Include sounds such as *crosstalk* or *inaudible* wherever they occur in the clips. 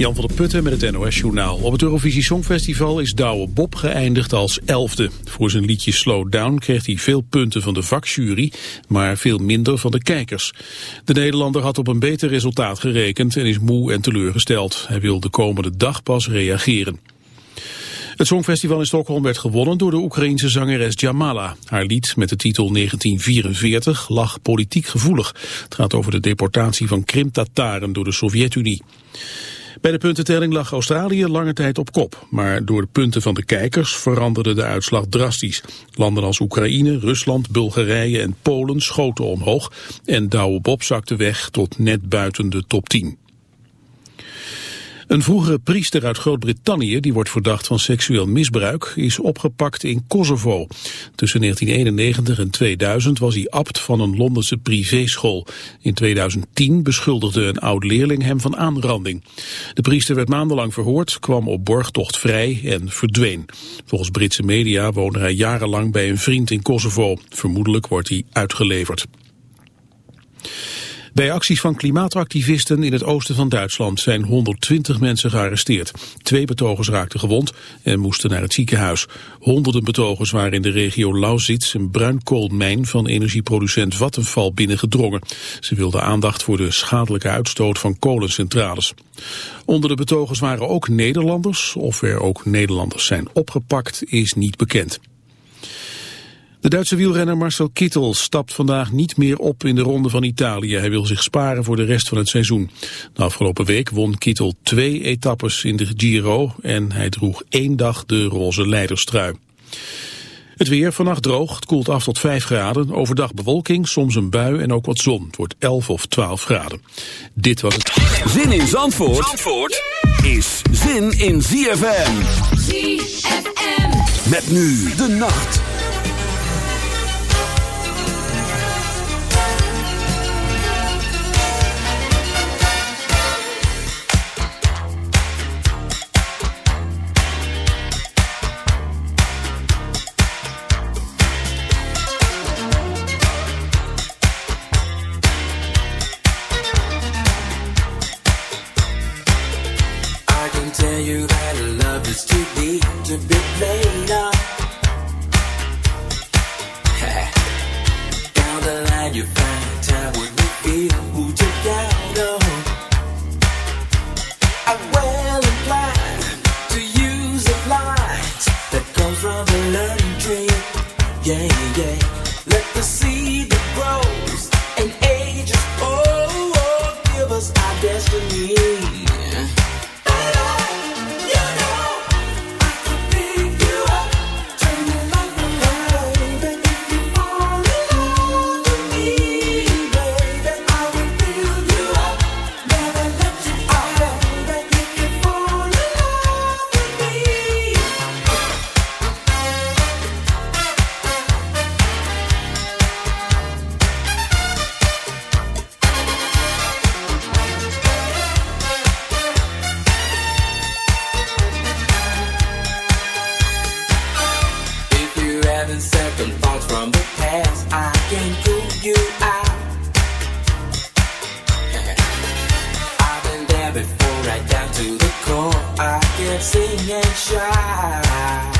Jan van der Putten met het NOS-journaal. Op het Eurovisie Songfestival is Douwe Bob geëindigd als elfde. Voor zijn liedje Slow Down kreeg hij veel punten van de vakjury, maar veel minder van de kijkers. De Nederlander had op een beter resultaat gerekend en is moe en teleurgesteld. Hij wil de komende dag pas reageren. Het Songfestival in Stockholm werd gewonnen door de Oekraïense zangeres Jamala. Haar lied met de titel 1944 lag politiek gevoelig. Het gaat over de deportatie van Krim-Tataren door de Sovjet-Unie. Bij de puntentelling lag Australië lange tijd op kop, maar door de punten van de kijkers veranderde de uitslag drastisch. Landen als Oekraïne, Rusland, Bulgarije en Polen schoten omhoog en Douwe Bob zakte weg tot net buiten de top 10. Een vroegere priester uit Groot-Brittannië, die wordt verdacht van seksueel misbruik, is opgepakt in Kosovo. Tussen 1991 en 2000 was hij abt van een Londense privéschool. In 2010 beschuldigde een oud-leerling hem van aanranding. De priester werd maandenlang verhoord, kwam op borgtocht vrij en verdween. Volgens Britse media woonde hij jarenlang bij een vriend in Kosovo. Vermoedelijk wordt hij uitgeleverd. Bij acties van klimaatactivisten in het oosten van Duitsland zijn 120 mensen gearresteerd. Twee betogers raakten gewond en moesten naar het ziekenhuis. Honderden betogers waren in de regio Lausitz, een bruinkoolmijn van energieproducent Vattenfall binnengedrongen. Ze wilden aandacht voor de schadelijke uitstoot van kolencentrales. Onder de betogers waren ook Nederlanders. Of er ook Nederlanders zijn opgepakt is niet bekend. De Duitse wielrenner Marcel Kittel stapt vandaag niet meer op in de Ronde van Italië. Hij wil zich sparen voor de rest van het seizoen. De afgelopen week won Kittel twee etappes in de Giro en hij droeg één dag de roze leiderstrui. Het weer vannacht droog, het koelt af tot 5 graden. Overdag bewolking, soms een bui en ook wat zon. Het wordt 11 of 12 graden. Dit was het. Zin in Zandvoort, Zandvoort is zin in ZFM. ZFM. Met nu de nacht. before, right down to the core. I kept singing shy.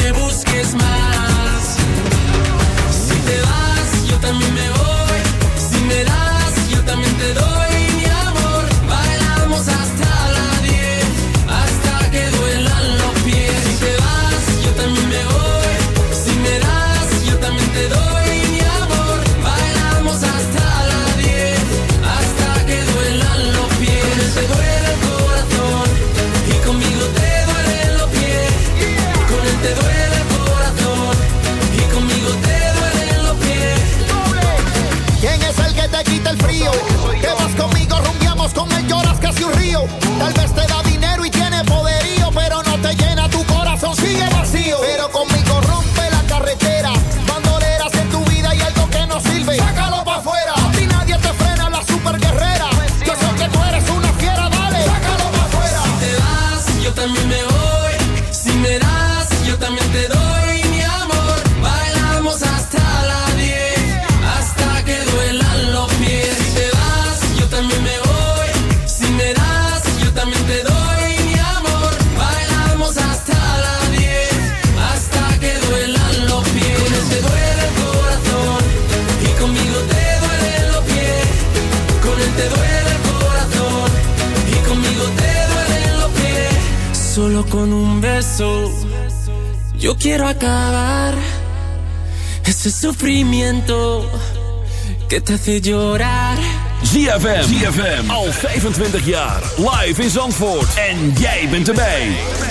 te hace llorar. ZFM. ZFM. Al 25 jaar. Live in Zandvoort. En jij bent erbij.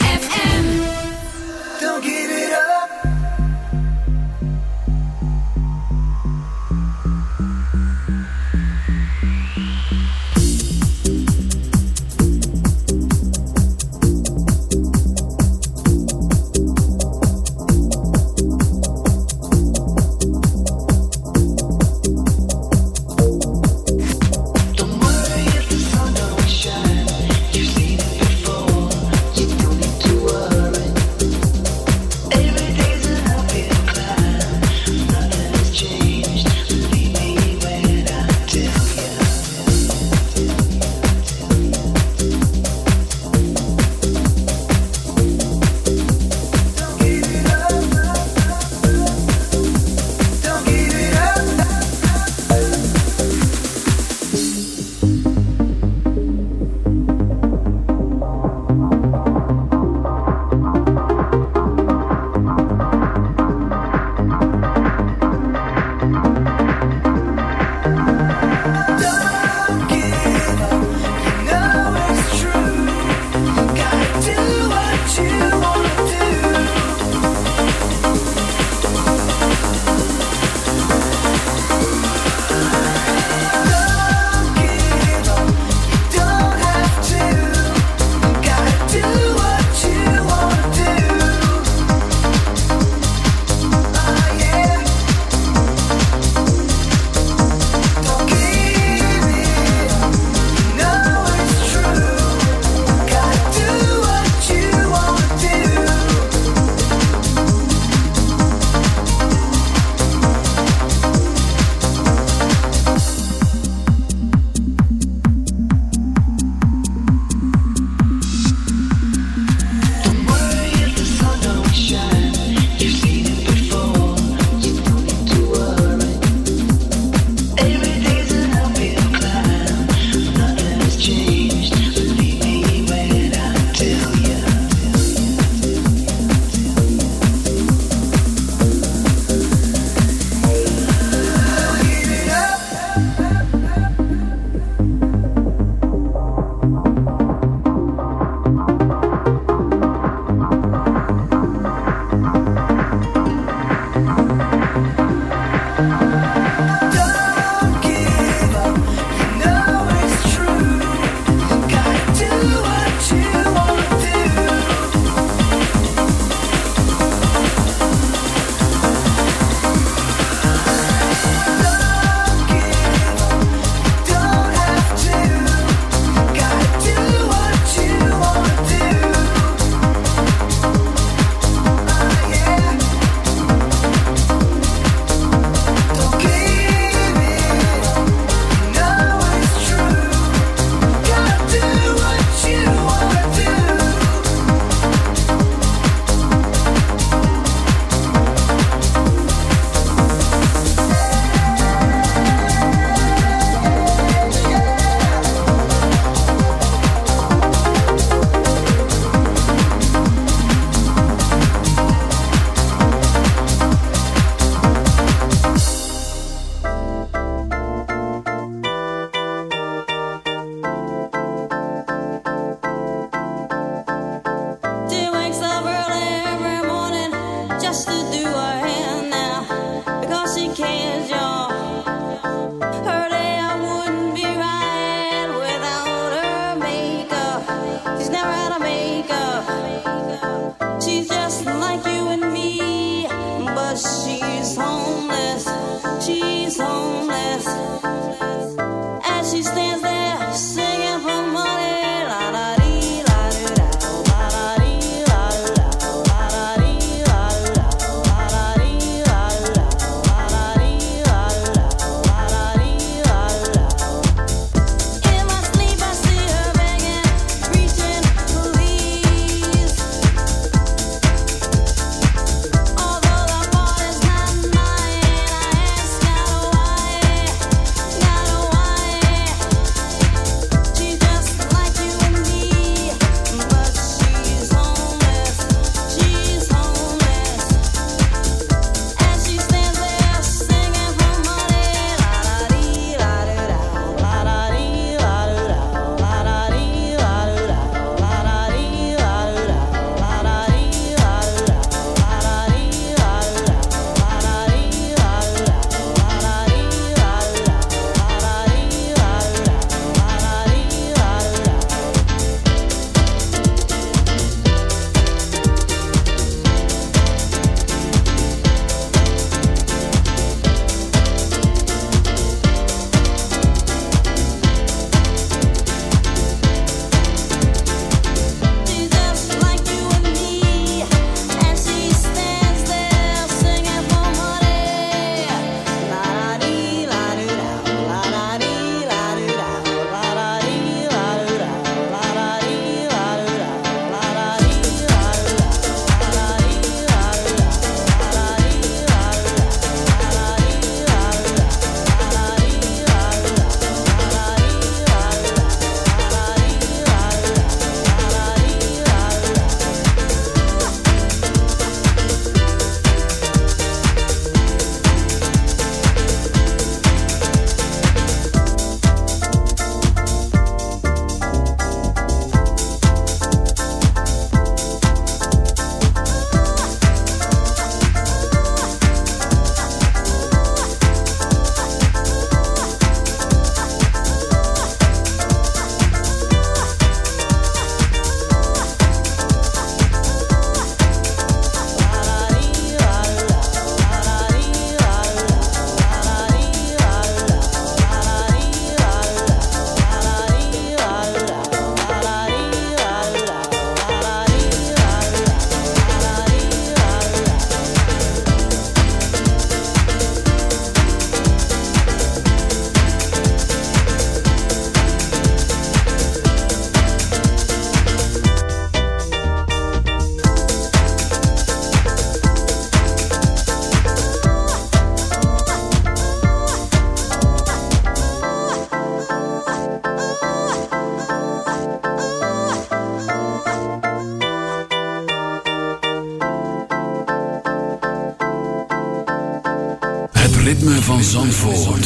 ritme van Zandvoort.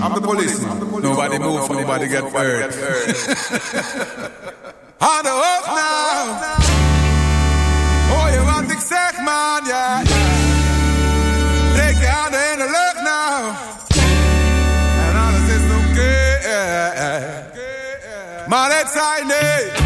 I'm the politie Nobody move, nobody get hurt. *laughs* On the hook now. Hoor je wat ik zeg, man, ja. Take je handen in de lucht nou. En alles is oké. Maar het zijn nee.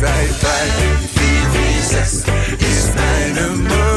Zeit, weil die Vieh wie ist.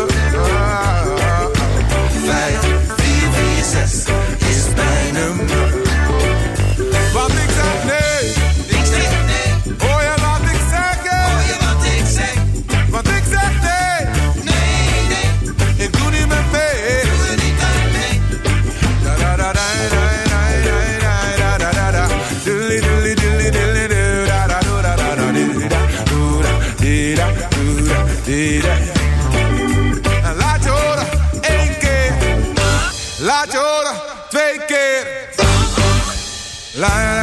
Lying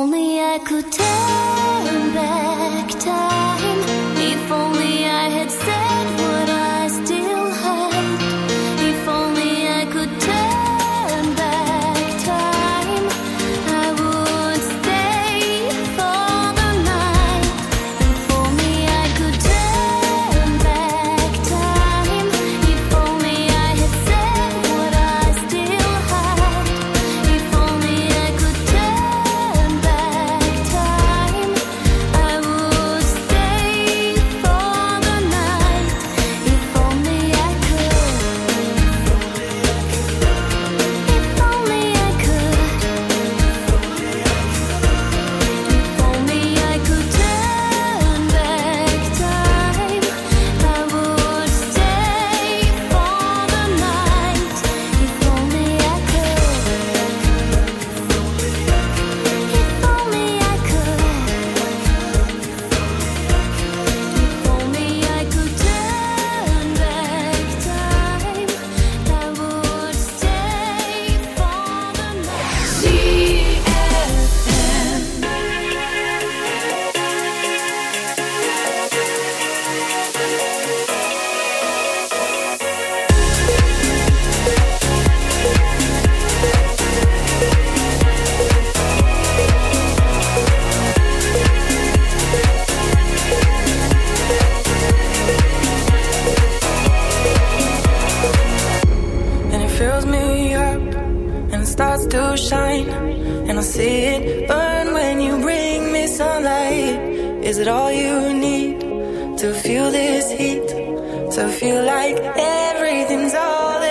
Only I could turn back time. If only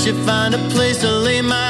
should find a place to lay my